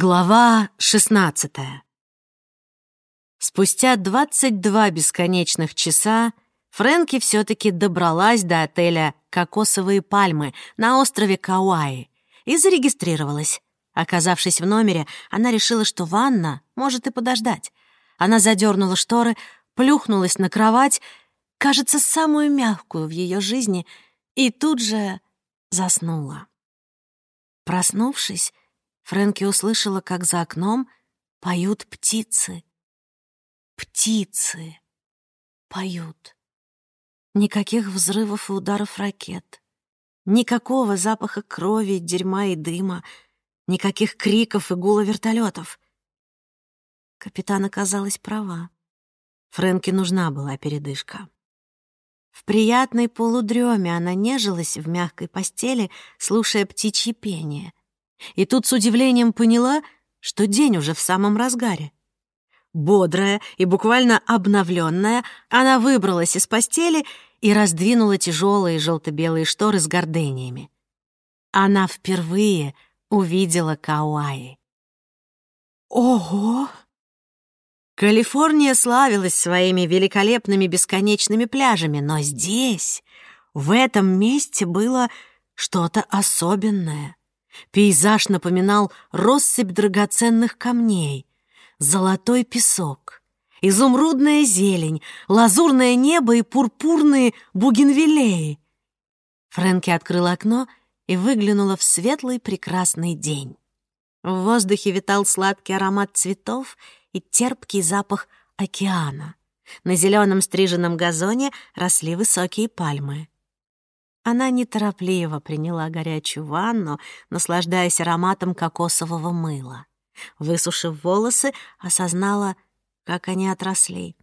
Глава 16 Спустя 22 бесконечных часа Фрэнки все таки добралась до отеля «Кокосовые пальмы» на острове Кауаи и зарегистрировалась. Оказавшись в номере, она решила, что ванна может и подождать. Она задернула шторы, плюхнулась на кровать, кажется, самую мягкую в ее жизни, и тут же заснула. Проснувшись, Фрэнки услышала, как за окном поют птицы. Птицы поют. Никаких взрывов и ударов ракет. Никакого запаха крови, дерьма и дыма. Никаких криков и гула вертолетов. Капитан оказалась права. Фрэнке нужна была передышка. В приятной полудреме она нежилась в мягкой постели, слушая птичье пение. И тут с удивлением поняла, что день уже в самом разгаре. Бодрая и буквально обновленная, она выбралась из постели и раздвинула тяжелые желто-белые шторы с гордениями. Она впервые увидела Кауаи. Ого! Калифорния славилась своими великолепными бесконечными пляжами, но здесь, в этом месте было что-то особенное. Пейзаж напоминал россыпь драгоценных камней, золотой песок, изумрудная зелень, лазурное небо и пурпурные бугенвиллеи. Фрэнки открыла окно и выглянула в светлый прекрасный день. В воздухе витал сладкий аромат цветов и терпкий запах океана. На зеленом стриженном газоне росли высокие пальмы. Она неторопливо приняла горячую ванну, наслаждаясь ароматом кокосового мыла. Высушив волосы, осознала, как они отросли.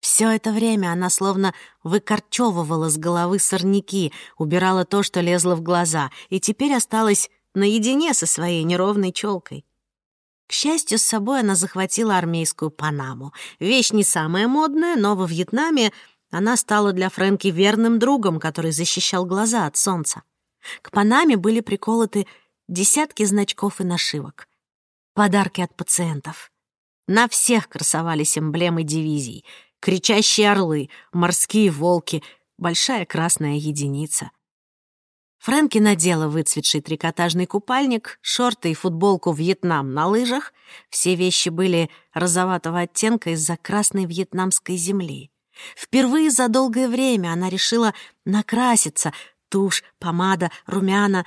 Все это время она словно выкорчевывала с головы сорняки, убирала то, что лезло в глаза, и теперь осталась наедине со своей неровной челкой. К счастью, с собой она захватила армейскую панаму. Вещь не самая модная, но во Вьетнаме она стала для Фрэнки верным другом, который защищал глаза от солнца. К панаме были приколоты десятки значков и нашивок. Подарки от пациентов. На всех красовались эмблемы дивизий. Кричащие орлы, морские волки, большая красная единица. Фрэнки надела выцветший трикотажный купальник, шорты и футболку «Вьетнам» на лыжах. Все вещи были розоватого оттенка из-за красной вьетнамской земли. Впервые за долгое время она решила накраситься. Тушь, помада, румяна.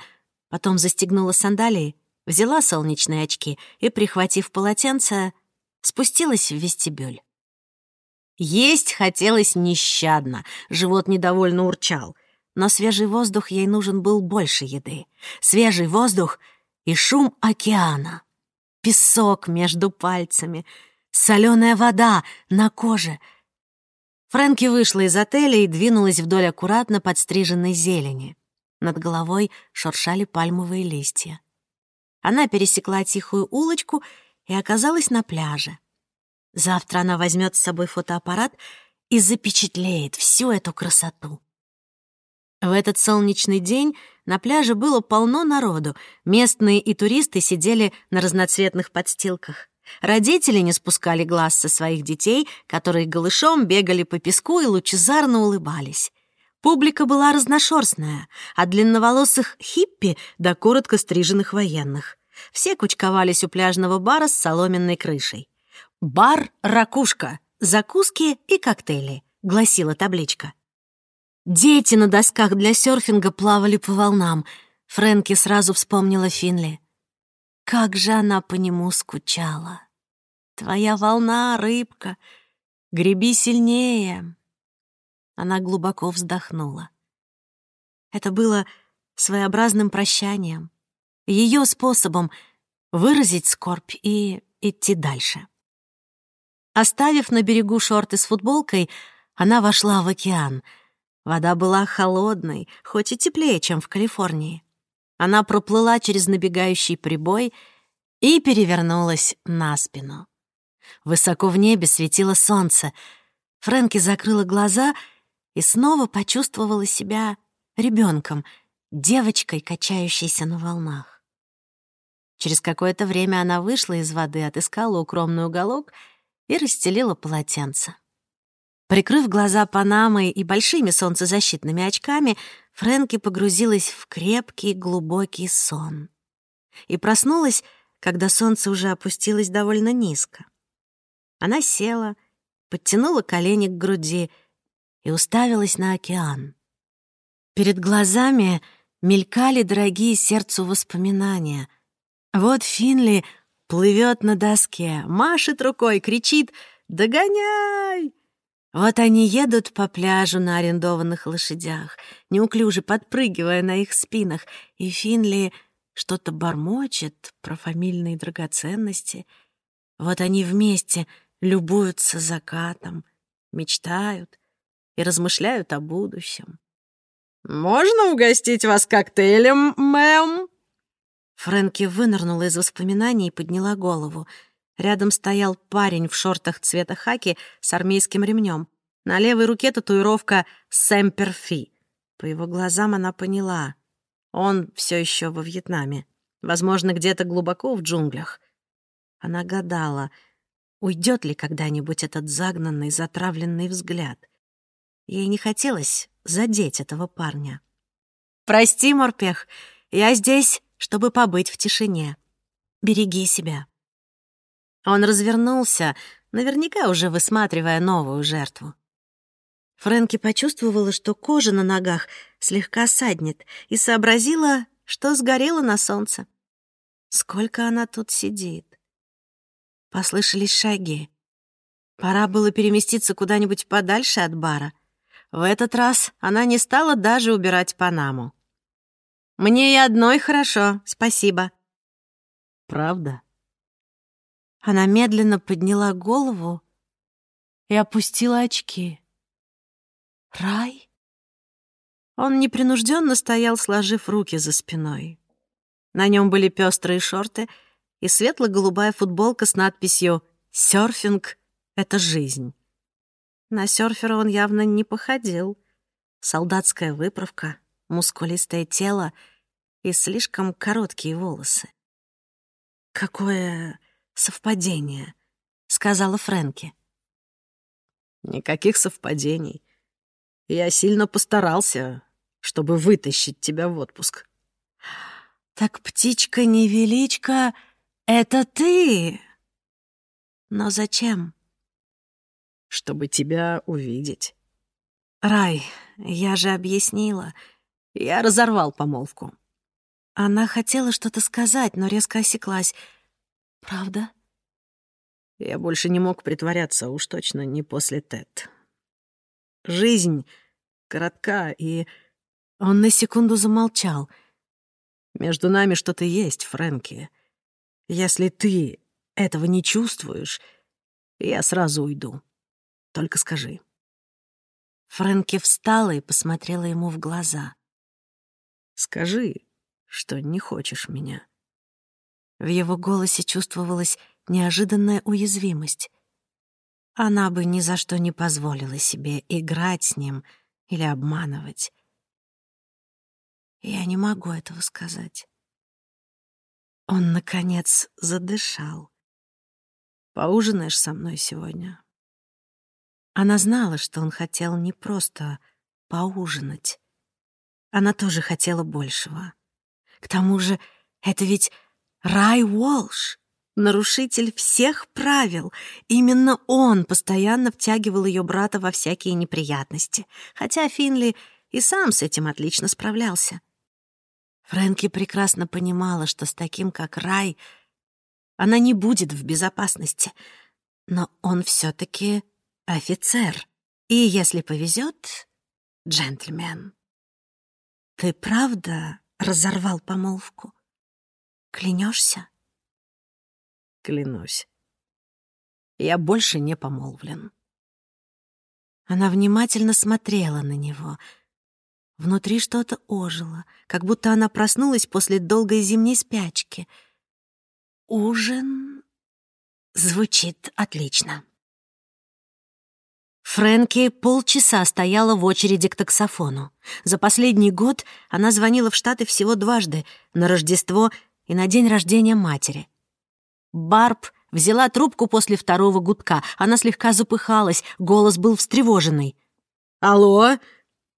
Потом застегнула сандалии, взяла солнечные очки и, прихватив полотенце, спустилась в вестибюль. Есть хотелось нещадно, живот недовольно урчал. Но свежий воздух ей нужен был больше еды. Свежий воздух и шум океана. Песок между пальцами, соленая вода на коже — Фрэнки вышла из отеля и двинулась вдоль аккуратно подстриженной зелени. Над головой шуршали пальмовые листья. Она пересекла тихую улочку и оказалась на пляже. Завтра она возьмет с собой фотоаппарат и запечатлеет всю эту красоту. В этот солнечный день на пляже было полно народу. Местные и туристы сидели на разноцветных подстилках. Родители не спускали глаз со своих детей, которые голышом бегали по песку и лучезарно улыбались. Публика была разношерстная, от длинноволосых хиппи до коротко стриженных военных. Все кучковались у пляжного бара с соломенной крышей. «Бар «Ракушка», закуски и коктейли», — гласила табличка. Дети на досках для серфинга плавали по волнам. Фрэнки сразу вспомнила Финли. Как же она по нему скучала. Твоя волна, рыбка, греби сильнее. Она глубоко вздохнула. Это было своеобразным прощанием, ее способом выразить скорбь и идти дальше. Оставив на берегу шорты с футболкой, она вошла в океан. Вода была холодной, хоть и теплее, чем в Калифорнии. Она проплыла через набегающий прибой и перевернулась на спину. Высоко в небе светило солнце. Фрэнки закрыла глаза и снова почувствовала себя ребенком, девочкой, качающейся на волнах. Через какое-то время она вышла из воды, отыскала укромный уголок и расстелила полотенце. Прикрыв глаза панамой и большими солнцезащитными очками, Фрэнки погрузилась в крепкий глубокий сон. И проснулась, когда солнце уже опустилось довольно низко. Она села, подтянула колени к груди и уставилась на океан. Перед глазами мелькали дорогие сердцу воспоминания. Вот Финли плывет на доске, машет рукой, кричит «Догоняй!» Вот они едут по пляжу на арендованных лошадях, неуклюже подпрыгивая на их спинах, и Финли что-то бормочет про фамильные драгоценности. Вот они вместе любуются закатом, мечтают и размышляют о будущем. «Можно угостить вас коктейлем, мэм?» Фрэнки вынырнула из воспоминаний и подняла голову. Рядом стоял парень в шортах цвета хаки с армейским ремнем. На левой руке татуировка «Сэмперфи». По его глазам она поняла. Он все еще во Вьетнаме. Возможно, где-то глубоко в джунглях. Она гадала, уйдет ли когда-нибудь этот загнанный, затравленный взгляд. Ей не хотелось задеть этого парня. «Прости, Морпех, я здесь, чтобы побыть в тишине. Береги себя». Он развернулся, наверняка уже высматривая новую жертву. Фрэнки почувствовала, что кожа на ногах слегка саднет, и сообразила, что сгорела на солнце. Сколько она тут сидит? Послышались шаги. Пора было переместиться куда-нибудь подальше от бара. В этот раз она не стала даже убирать Панаму. «Мне и одной хорошо, спасибо». «Правда?» Она медленно подняла голову и опустила очки. «Рай?» Он непринужденно стоял, сложив руки за спиной. На нем были пестрые шорты и светло-голубая футболка с надписью «Сёрфинг — это жизнь». На серфера он явно не походил. Солдатская выправка, мускулистое тело и слишком короткие волосы. «Какое совпадение», — сказала Фрэнки. «Никаких совпадений. Я сильно постарался, чтобы вытащить тебя в отпуск». «Так птичка-невеличка — это ты!» «Но зачем?» чтобы тебя увидеть. Рай, я же объяснила. Я разорвал помолвку. Она хотела что-то сказать, но резко осеклась. Правда? Я больше не мог притворяться, уж точно не после Тет. Жизнь коротка, и... Он на секунду замолчал. Между нами что-то есть, Фрэнки. Если ты этого не чувствуешь, я сразу уйду. Только скажи». Фрэнки встала и посмотрела ему в глаза. «Скажи, что не хочешь меня». В его голосе чувствовалась неожиданная уязвимость. Она бы ни за что не позволила себе играть с ним или обманывать. Я не могу этого сказать. Он, наконец, задышал. «Поужинаешь со мной сегодня?» Она знала, что он хотел не просто поужинать. Она тоже хотела большего. К тому же это ведь Рай Уолш, нарушитель всех правил. Именно он постоянно втягивал ее брата во всякие неприятности, хотя Финли и сам с этим отлично справлялся. Фрэнки прекрасно понимала, что с таким, как Рай, она не будет в безопасности, но он все таки офицер. И, если повезет, джентльмен. Ты правда разорвал помолвку? Клянешься? Клянусь. Я больше не помолвлен. Она внимательно смотрела на него. Внутри что-то ожило, как будто она проснулась после долгой зимней спячки. Ужин звучит отлично. Фрэнки полчаса стояла в очереди к таксофону. За последний год она звонила в Штаты всего дважды — на Рождество и на день рождения матери. Барб взяла трубку после второго гудка. Она слегка запыхалась, голос был встревоженный. «Алло?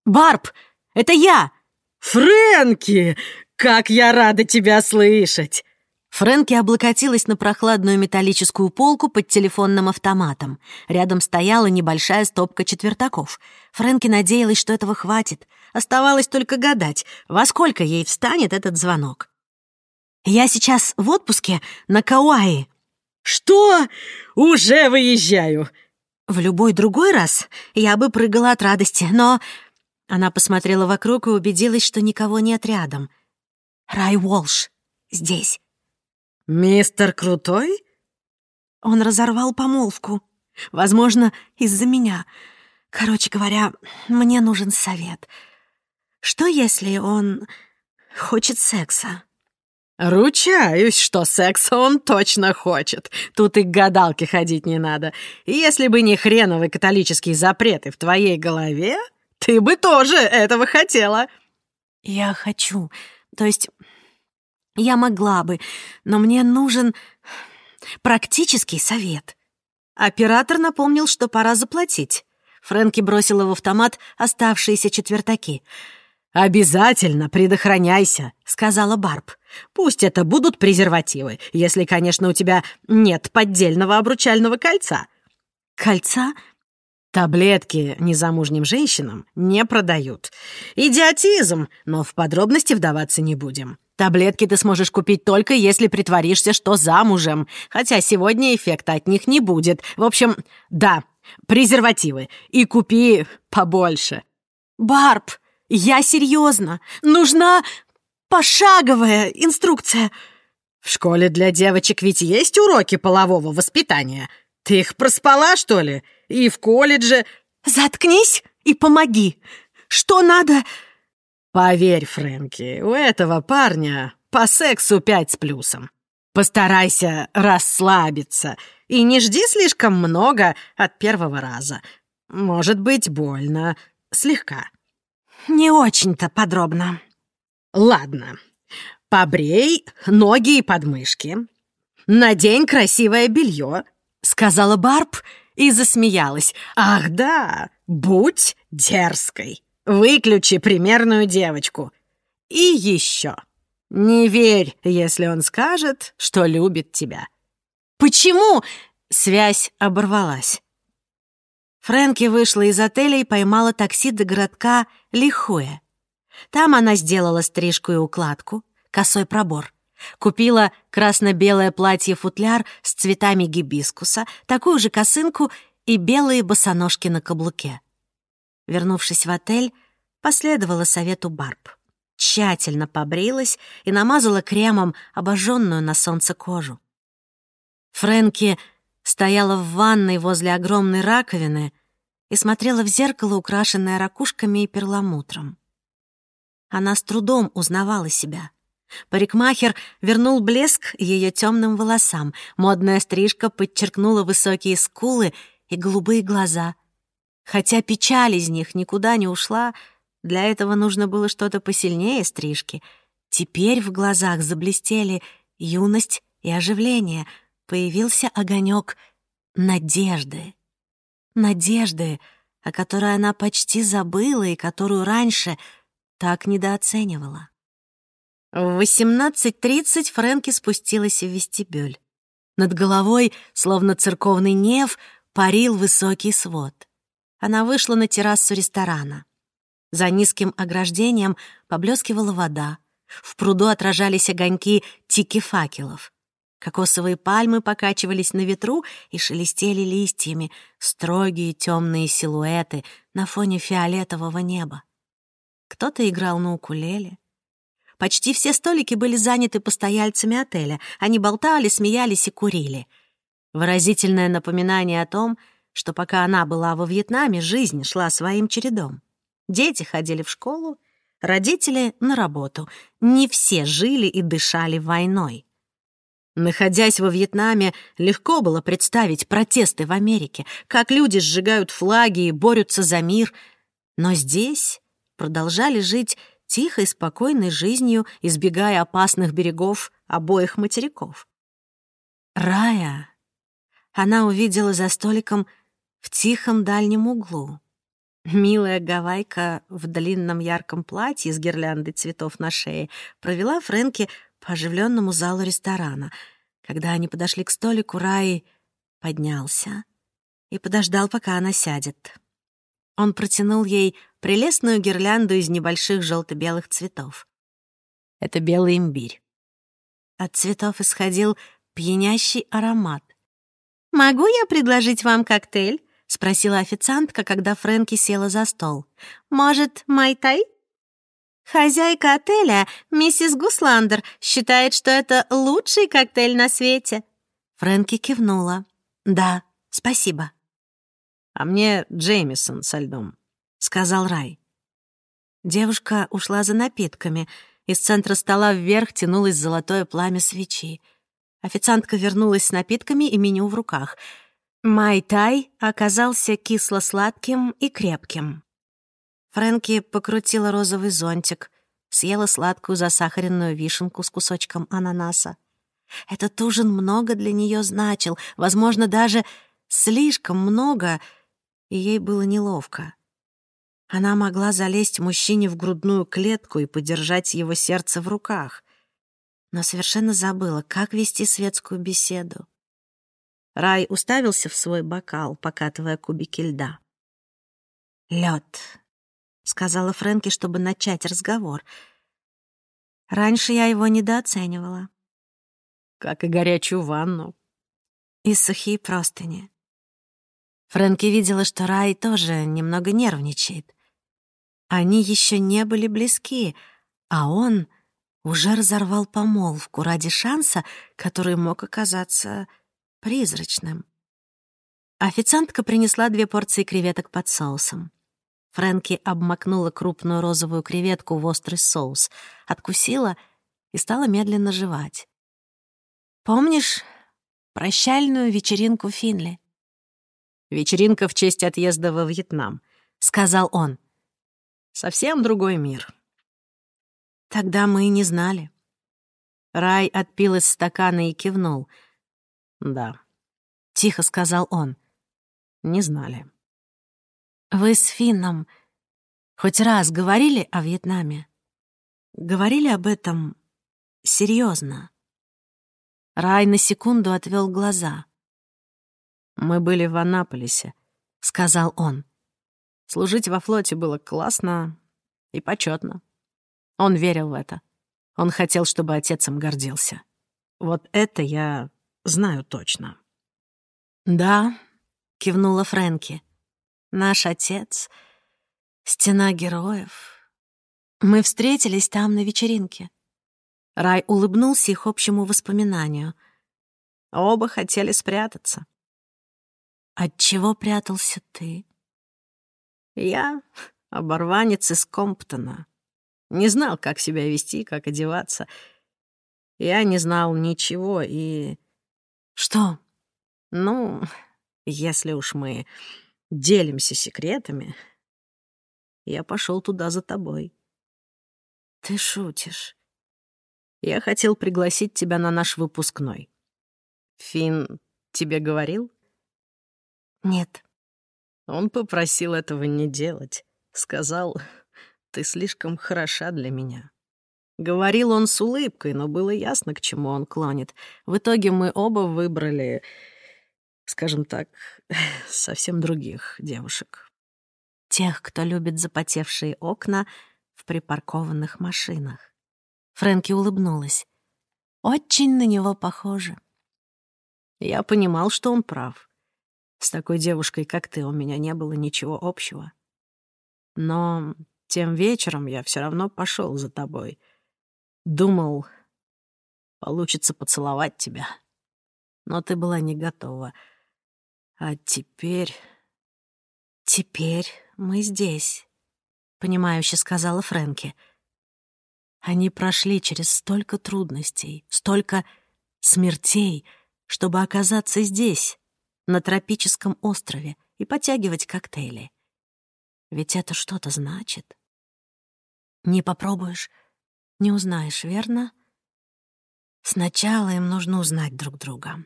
Барб, это я!» «Фрэнки! Как я рада тебя слышать!» Фрэнки облокотилась на прохладную металлическую полку под телефонным автоматом. Рядом стояла небольшая стопка четвертаков. Фрэнки надеялась, что этого хватит. Оставалось только гадать, во сколько ей встанет этот звонок. «Я сейчас в отпуске на Кауаи». «Что? Уже выезжаю!» В любой другой раз я бы прыгала от радости, но... Она посмотрела вокруг и убедилась, что никого нет рядом. Рай Уолш здесь. «Мистер Крутой?» Он разорвал помолвку. Возможно, из-за меня. Короче говоря, мне нужен совет. Что, если он хочет секса? «Ручаюсь, что секса он точно хочет. Тут и к гадалке ходить не надо. Если бы не хреновые католические запреты в твоей голове, ты бы тоже этого хотела». «Я хочу. То есть я могла бы, но мне нужен практический совет». Оператор напомнил, что пора заплатить. Фрэнки бросила в автомат оставшиеся четвертаки. «Обязательно предохраняйся», — сказала Барб. «Пусть это будут презервативы, если, конечно, у тебя нет поддельного обручального кольца». «Кольца?» Таблетки незамужним женщинам не продают. Идиотизм, но в подробности вдаваться не будем. Таблетки ты сможешь купить только если притворишься, что замужем, хотя сегодня эффекта от них не будет. В общем, да, презервативы. И купи побольше. Барб, я серьезно. Нужна пошаговая инструкция. В школе для девочек ведь есть уроки полового воспитания. Ты их проспала, что ли? И в колледже... Заткнись и помоги. Что надо... Поверь, Фрэнки, у этого парня по сексу пять с плюсом. Постарайся расслабиться и не жди слишком много от первого раза. Может быть больно, слегка. Не очень-то подробно. Ладно. Побрей ноги и подмышки. Надень красивое белье, сказала Барб и засмеялась. Ах да, будь дерзкой. Выключи примерную девочку. И еще. Не верь, если он скажет, что любит тебя. Почему? Связь оборвалась. Фрэнки вышла из отеля и поймала такси до городка Лихуэ. Там она сделала стрижку и укладку, косой пробор. Купила красно-белое платье-футляр с цветами гибискуса, такую же косынку и белые босоножки на каблуке. Вернувшись в отель, последовала совету Барб. Тщательно побрилась и намазала кремом обожженную на солнце кожу. Фрэнки стояла в ванной возле огромной раковины и смотрела в зеркало, украшенное ракушками и перламутром. Она с трудом узнавала себя. Парикмахер вернул блеск ее темным волосам, модная стрижка подчеркнула высокие скулы и голубые глаза. Хотя печаль из них никуда не ушла, для этого нужно было что-то посильнее стрижки. Теперь в глазах заблестели юность и оживление — появился огонек надежды. Надежды, о которой она почти забыла и которую раньше так недооценивала. В 18.30 Фрэнки спустилась в вестибюль. Над головой, словно церковный неф, парил высокий свод. Она вышла на террасу ресторана. За низким ограждением поблескивала вода. В пруду отражались огоньки тики-факелов. Кокосовые пальмы покачивались на ветру и шелестели листьями, строгие темные силуэты на фоне фиолетового неба. Кто-то играл на укулеле. Почти все столики были заняты постояльцами отеля. Они болтали, смеялись и курили. Выразительное напоминание о том, что пока она была во Вьетнаме, жизнь шла своим чередом. Дети ходили в школу, родители — на работу. Не все жили и дышали войной. Находясь во Вьетнаме, легко было представить протесты в Америке, как люди сжигают флаги и борются за мир. Но здесь продолжали жить тихой, спокойной жизнью, избегая опасных берегов обоих материков. Рая она увидела за столиком в тихом дальнем углу. Милая гавайка в длинном ярком платье с гирляндой цветов на шее провела Фрэнки по оживленному залу ресторана. Когда они подошли к столику, Рай поднялся и подождал, пока она сядет. Он протянул ей прелестную гирлянду из небольших желто-белых цветов. Это белый имбирь. От цветов исходил пьянящий аромат. «Могу я предложить вам коктейль?» — спросила официантка, когда Фрэнки села за стол. «Может, майтай?» «Хозяйка отеля, миссис Гусландер, считает, что это лучший коктейль на свете». Фрэнки кивнула. «Да, спасибо». «А мне Джеймисон со льдом», — сказал Рай. Девушка ушла за напитками. Из центра стола вверх тянулось золотое пламя свечи. Официантка вернулась с напитками и меню в руках. Май-тай оказался кисло-сладким и крепким. Фрэнки покрутила розовый зонтик, съела сладкую засахаренную вишенку с кусочком ананаса. Этот ужин много для нее значил, возможно, даже слишком много, и ей было неловко. Она могла залезть мужчине в грудную клетку и подержать его сердце в руках но совершенно забыла, как вести светскую беседу. Рай уставился в свой бокал, покатывая кубики льда. Лед, сказала Фрэнки, чтобы начать разговор. «Раньше я его недооценивала». «Как и горячую ванну». «И сухие простыни». Фрэнки видела, что Рай тоже немного нервничает. Они еще не были близки, а он уже разорвал помолвку ради шанса, который мог оказаться призрачным. Официантка принесла две порции креветок под соусом. Фрэнки обмакнула крупную розовую креветку в острый соус, откусила и стала медленно жевать. «Помнишь прощальную вечеринку Финли?» «Вечеринка в честь отъезда во Вьетнам», — сказал он. «Совсем другой мир. Тогда мы и не знали. Рай отпил из стакана и кивнул. «Да», — тихо сказал он. «Не знали». «Вы с Финном хоть раз говорили о Вьетнаме? Говорили об этом серьезно? Рай на секунду отвел глаза. «Мы были в Анаполисе», — сказал он. «Служить во флоте было классно и почетно. Он верил в это. Он хотел, чтобы отец им гордился. Вот это я знаю точно. «Да», — кивнула Фрэнки. «Наш отец — стена героев. Мы встретились там на вечеринке». Рай улыбнулся их общему воспоминанию. Оба хотели спрятаться. «От чего прятался ты?» «Я — оборванец из Комптона. Не знал, как себя вести, как одеваться. Я не знал ничего и... Что? Ну, если уж мы делимся секретами, я пошел туда за тобой. Ты шутишь. Я хотел пригласить тебя на наш выпускной. Фин тебе говорил? Нет. Он попросил этого не делать. Сказал, ты слишком хороша для меня». Говорил он с улыбкой, но было ясно, к чему он клонит. В итоге мы оба выбрали, скажем так, совсем других девушек. Тех, кто любит запотевшие окна в припаркованных машинах. Фрэнки улыбнулась. Очень на него похоже. Я понимал, что он прав. С такой девушкой, как ты, у меня не было ничего общего. Но тем вечером я все равно пошел за тобой. Думал, получится поцеловать тебя. Но ты была не готова. А теперь... Теперь мы здесь, — понимающе сказала Фрэнки. Они прошли через столько трудностей, столько смертей, чтобы оказаться здесь, на тропическом острове, и потягивать коктейли. Ведь это что-то значит. Не попробуешь, не узнаешь, верно? Сначала им нужно узнать друг друга.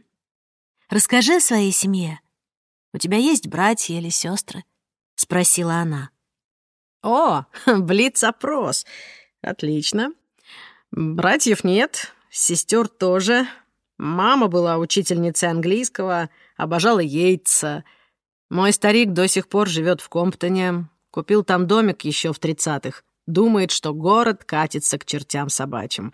Расскажи о своей семье. У тебя есть братья или сестры? спросила она. О, блиц-опрос. Отлично. Братьев нет, сестер тоже. Мама была учительницей английского, обожала Йейтса. Мой старик до сих пор живет в Комптоне, купил там домик еще в тридцатых. Думает, что город катится к чертям собачьим.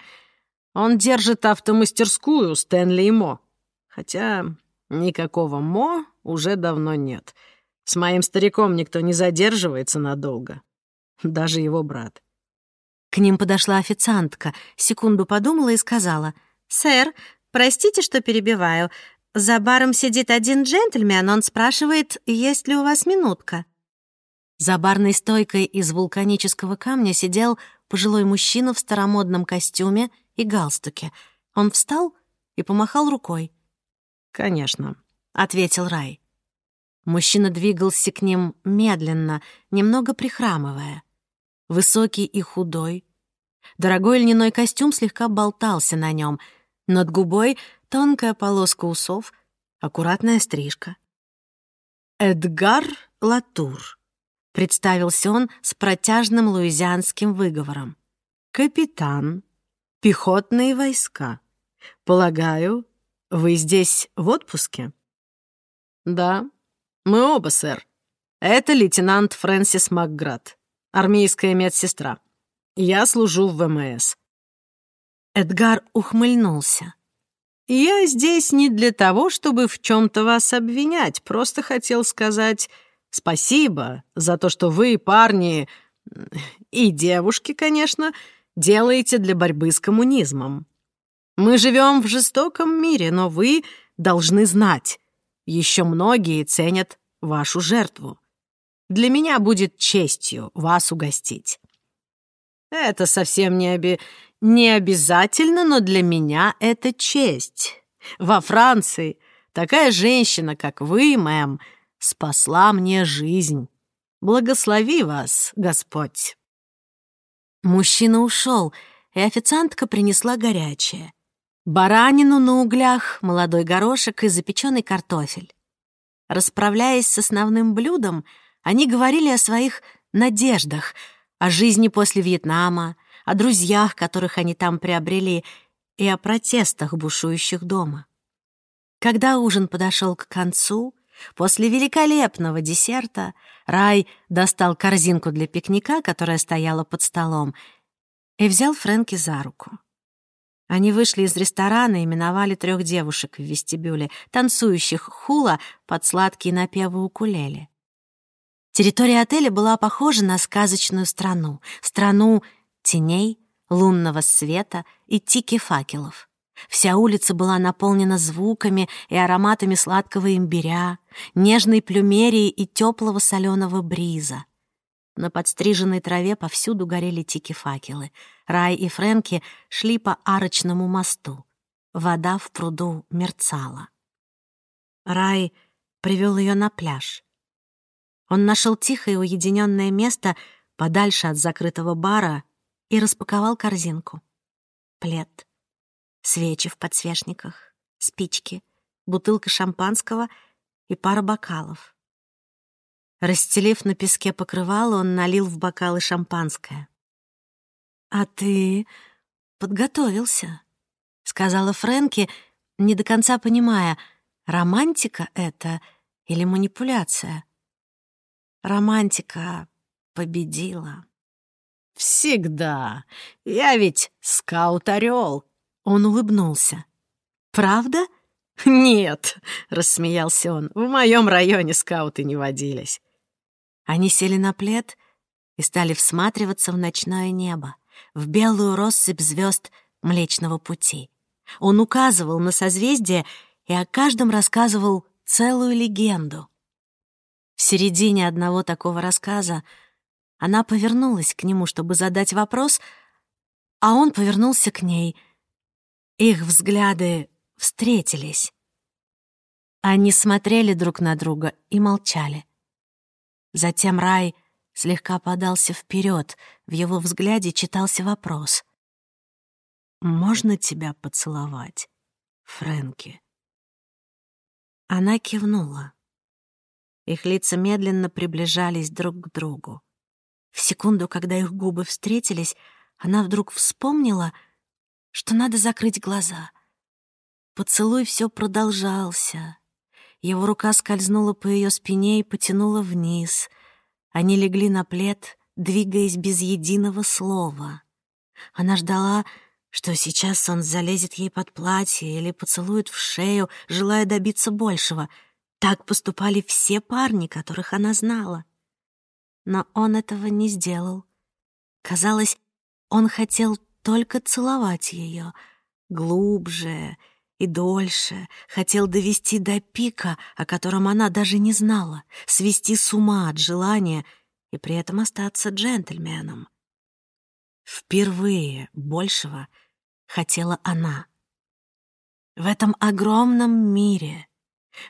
Он держит автомастерскую Стэнли и Мо. Хотя никакого Мо уже давно нет. С моим стариком никто не задерживается надолго. Даже его брат. К ним подошла официантка, секунду подумала и сказала, «Сэр, простите, что перебиваю. За баром сидит один джентльмен, он спрашивает, есть ли у вас минутка». За барной стойкой из вулканического камня сидел пожилой мужчина в старомодном костюме и галстуке. Он встал и помахал рукой. «Конечно», — ответил Рай. Мужчина двигался к ним медленно, немного прихрамывая высокий и худой. Дорогой льняной костюм слегка болтался на нем. Над губой тонкая полоска усов, аккуратная стрижка. «Эдгар Латур», — представился он с протяжным луизианским выговором. «Капитан, пехотные войска. Полагаю, вы здесь в отпуске?» «Да, мы оба, сэр. Это лейтенант Фрэнсис Макград армейская медсестра. Я служу в ВМС». Эдгар ухмыльнулся. «Я здесь не для того, чтобы в чем то вас обвинять. Просто хотел сказать спасибо за то, что вы, парни, и девушки, конечно, делаете для борьбы с коммунизмом. Мы живем в жестоком мире, но вы должны знать, еще многие ценят вашу жертву. Для меня будет честью вас угостить. Это совсем не, оби... не обязательно, но для меня это честь. Во Франции такая женщина, как вы, мэм, спасла мне жизнь. Благослови вас, Господь. Мужчина ушел, и официантка принесла горячее. Баранину на углях, молодой горошек и запеченный картофель. Расправляясь с основным блюдом, они говорили о своих надеждах, о жизни после Вьетнама, о друзьях, которых они там приобрели, и о протестах, бушующих дома. Когда ужин подошел к концу, после великолепного десерта Рай достал корзинку для пикника, которая стояла под столом, и взял Фрэнки за руку. Они вышли из ресторана и миновали трех девушек в вестибюле, танцующих хула под сладкие напевы укулеле. Территория отеля была похожа на сказочную страну, страну теней, лунного света и тики факелов. Вся улица была наполнена звуками и ароматами сладкого имбиря, нежной плюмерии и теплого соленого бриза. На подстриженной траве повсюду горели тики-факелы. Рай и Фрэнки шли по арочному мосту. Вода в пруду мерцала. Рай привел ее на пляж. Он нашел тихое уединенное место подальше от закрытого бара и распаковал корзинку. Плед, свечи в подсвечниках, спички, бутылка шампанского и пара бокалов. Расстелив на песке покрывало, он налил в бокалы шампанское. «А ты подготовился», — сказала Фрэнки, не до конца понимая, романтика это или манипуляция. Романтика победила. «Всегда. Я ведь скаут-орёл». Он улыбнулся. «Правда?» «Нет», — рассмеялся он, — «в моем районе скауты не водились». Они сели на плед и стали всматриваться в ночное небо, в белую россыпь звезд Млечного Пути. Он указывал на созвездие и о каждом рассказывал целую легенду. В середине одного такого рассказа она повернулась к нему, чтобы задать вопрос, а он повернулся к ней. Их взгляды встретились. Они смотрели друг на друга и молчали. Затем Рай слегка подался вперед, в его взгляде читался вопрос. можно тебя поцеловать, Фрэнки?» Она кивнула. Их лица медленно приближались друг к другу. В секунду, когда их губы встретились, она вдруг вспомнила, что надо закрыть глаза. Поцелуй все продолжался. Его рука скользнула по ее спине и потянула вниз. Они легли на плед, двигаясь без единого слова. Она ждала, что сейчас он залезет ей под платье или поцелует в шею, желая добиться большего. Так поступали все парни, которых она знала. Но он этого не сделал. Казалось, он хотел только целовать ее глубже и дольше, хотел довести до пика, о котором она даже не знала, свести с ума от желания и при этом остаться джентльменом. Впервые большего хотела она. В этом огромном мире,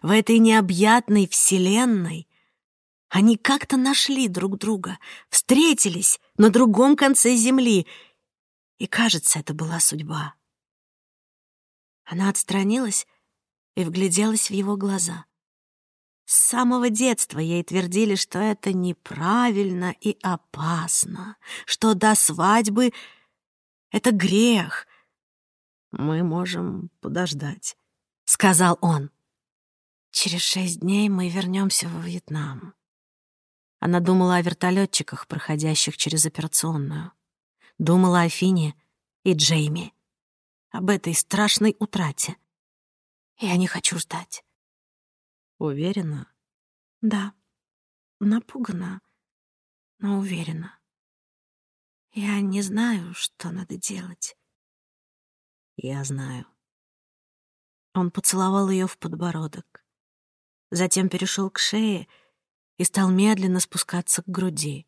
в этой необъятной вселенной они как-то нашли друг друга, встретились на другом конце земли, и, кажется, это была судьба. Она отстранилась и вгляделась в его глаза. С самого детства ей твердили, что это неправильно и опасно, что до свадьбы — это грех. «Мы можем подождать», — сказал он. «Через шесть дней мы вернемся во Вьетнам». Она думала о вертолетчиках, проходящих через операционную. Думала о Фине и Джейми. Об этой страшной утрате. Я не хочу ждать. Уверена? Да. Напугана, но уверена. Я не знаю, что надо делать. Я знаю. Он поцеловал ее в подбородок. Затем перешел к шее и стал медленно спускаться к груди.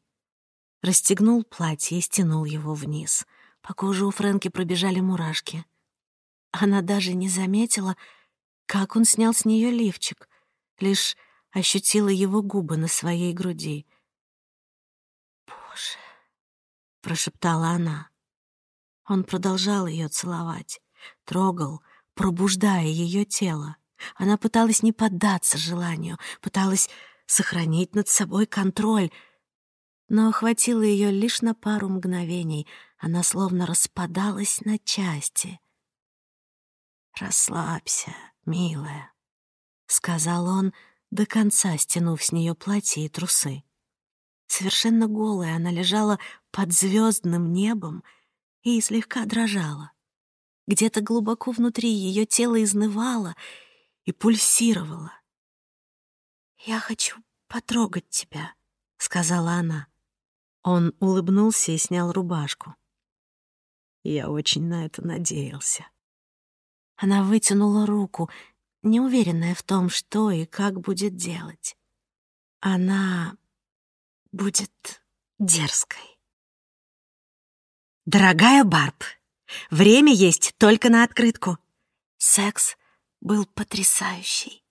Расстегнул платье и стянул его вниз. По коже у Фрэнки пробежали мурашки. Она даже не заметила, как он снял с нее лифчик лишь ощутила его губы на своей груди. «Боже!» — прошептала она. Он продолжал ее целовать, трогал, пробуждая ее тело. Она пыталась не поддаться желанию, пыталась сохранить над собой контроль, но охватило ее лишь на пару мгновений. Она словно распадалась на части. «Расслабься, милая», — сказал он, до конца стянув с нее платье и трусы. Совершенно голая она лежала под звездным небом и слегка дрожала. Где-то глубоко внутри ее тело изнывало и пульсировало. «Я хочу потрогать тебя», — сказала она. Он улыбнулся и снял рубашку. Я очень на это надеялся. Она вытянула руку, неуверенная в том, что и как будет делать. Она будет дерзкой. «Дорогая Барб, время есть только на открытку». Секс был потрясающий.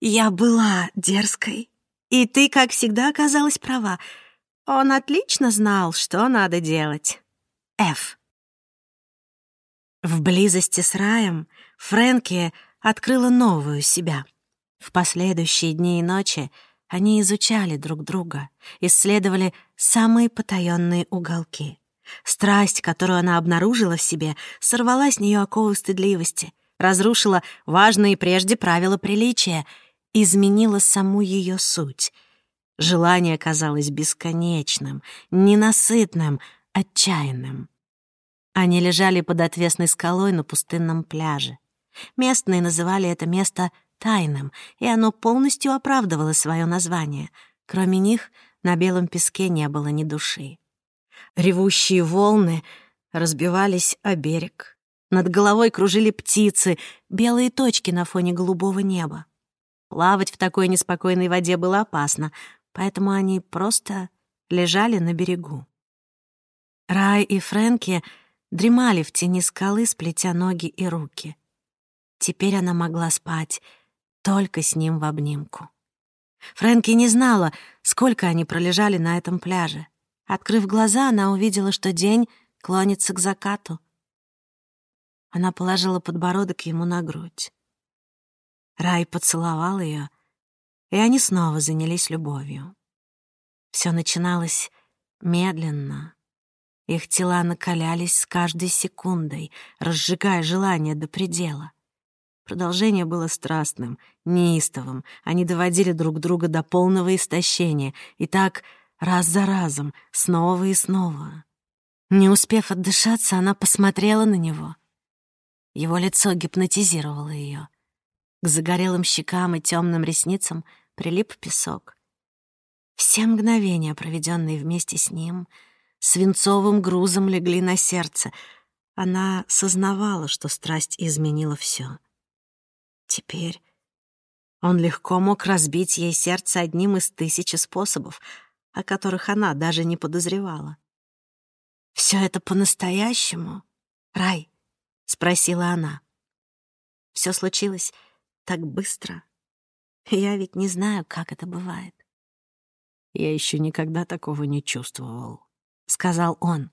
Я была дерзкой, и ты, как всегда, оказалась права. Он отлично знал, что надо делать. Ф. В близости с раем Фрэнки открыла новую себя. В последующие дни и ночи они изучали друг друга, исследовали самые потаённые уголки. Страсть, которую она обнаружила в себе, сорвала с неё оковы стыдливости, разрушила важные прежде правила приличия, изменила саму её суть. Желание казалось бесконечным, ненасытным, отчаянным. Они лежали под отвесной скалой на пустынном пляже. Местные называли это место тайным, и оно полностью оправдывало свое название. Кроме них на белом песке не было ни души. Ревущие волны разбивались о берег. Над головой кружили птицы, белые точки на фоне голубого неба. Плавать в такой неспокойной воде было опасно, поэтому они просто лежали на берегу. Рай и Фрэнки дремали в тени скалы, сплетя ноги и руки. Теперь она могла спать только с ним в обнимку. Фрэнки не знала, сколько они пролежали на этом пляже. Открыв глаза, она увидела, что день клонится к закату. Она положила подбородок ему на грудь. Рай поцеловал ее, и они снова занялись любовью. Все начиналось медленно. Их тела накалялись с каждой секундой, разжигая желание до предела. Продолжение было страстным, неистовым. Они доводили друг друга до полного истощения. И так раз за разом, снова и снова. Не успев отдышаться, она посмотрела на него. Его лицо гипнотизировало ее. К загорелым щекам и темным ресницам прилип песок. Все мгновения, проведенные вместе с ним, свинцовым грузом легли на сердце. Она сознавала, что страсть изменила все. Теперь он легко мог разбить ей сердце одним из тысячи способов, о которых она даже не подозревала. Все это по-настоящему? Рай?» — спросила она. Все случилось так быстро. Я ведь не знаю, как это бывает. Я еще никогда такого не чувствовал, сказал он.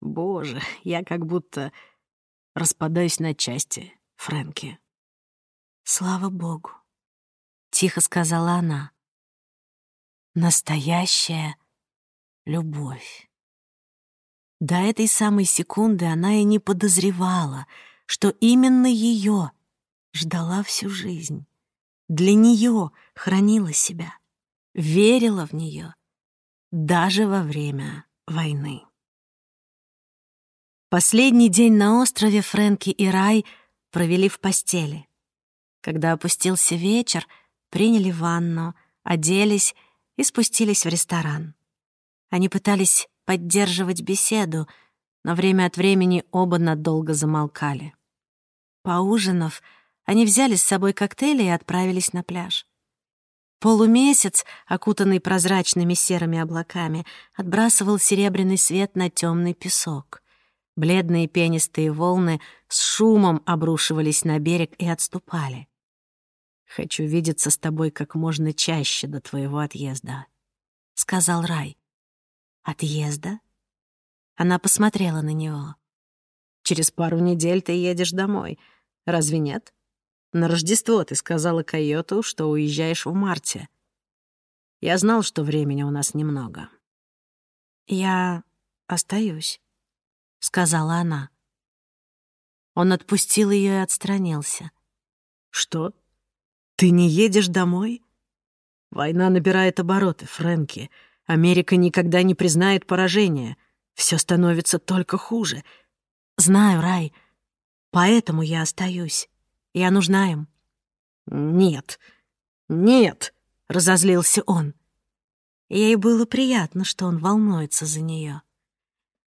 Боже, я как будто распадаюсь на части, Фрэнки. Слава богу, тихо сказала она. Настоящая любовь. До этой самой секунды она и не подозревала, что именно ее ждала всю жизнь. Для нее хранила себя, верила в нее, даже во время войны. Последний день на острове Фрэнки и Рай провели в постели. Когда опустился вечер, приняли ванну, оделись и спустились в ресторан. Они пытались поддерживать беседу, но время от времени оба надолго замолкали. Поужинав, они взяли с собой коктейли и отправились на пляж. Полумесяц, окутанный прозрачными серыми облаками, отбрасывал серебряный свет на темный песок. Бледные пенистые волны с шумом обрушивались на берег и отступали. «Хочу видеться с тобой как можно чаще до твоего отъезда», — сказал Рай. «Отъезда?» Она посмотрела на него. «Через пару недель ты едешь домой. Разве нет? На Рождество ты сказала Койоту, что уезжаешь в марте. Я знал, что времени у нас немного». «Я остаюсь», — сказала она. Он отпустил ее и отстранился. «Что? Ты не едешь домой?» «Война набирает обороты, Фрэнки. Америка никогда не признает поражения. Все становится только хуже. Знаю, Рай. Поэтому я остаюсь. Я нужна им. Нет, нет, разозлился он. Ей было приятно, что он волнуется за нее.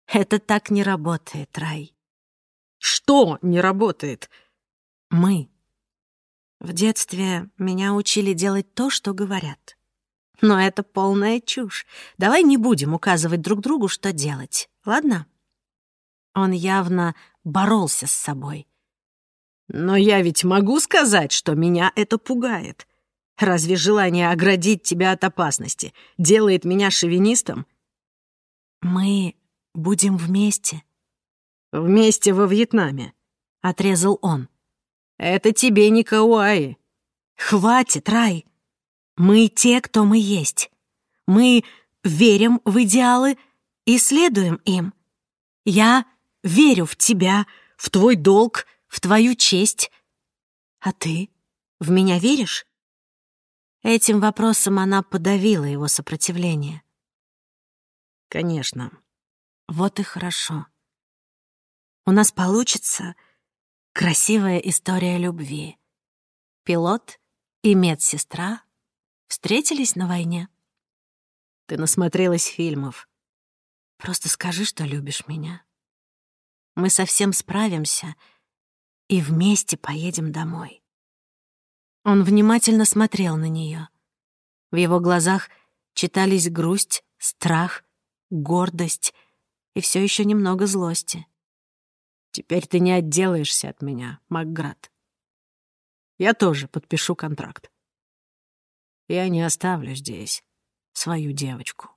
Это так не работает, Рай. Что не работает? Мы. В детстве меня учили делать то, что говорят. Но это полная чушь. Давай не будем указывать друг другу, что делать, ладно? Он явно боролся с собой. Но я ведь могу сказать, что меня это пугает. Разве желание оградить тебя от опасности делает меня шовинистом? Мы будем вместе. Вместе во Вьетнаме, — отрезал он. Это тебе не Кауаи. Хватит, Рай. Мы те, кто мы есть. Мы верим в идеалы и следуем им. Я верю в тебя, в твой долг, в твою честь. А ты в меня веришь? Этим вопросом она подавила его сопротивление. Конечно. Вот и хорошо. У нас получится красивая история любви. Пилот и медсестра Встретились на войне? Ты насмотрелась фильмов. Просто скажи, что любишь меня. Мы совсем справимся и вместе поедем домой. Он внимательно смотрел на нее. В его глазах читались грусть, страх, гордость и все еще немного злости. «Теперь ты не отделаешься от меня, Макград. Я тоже подпишу контракт. Я не оставлю здесь свою девочку.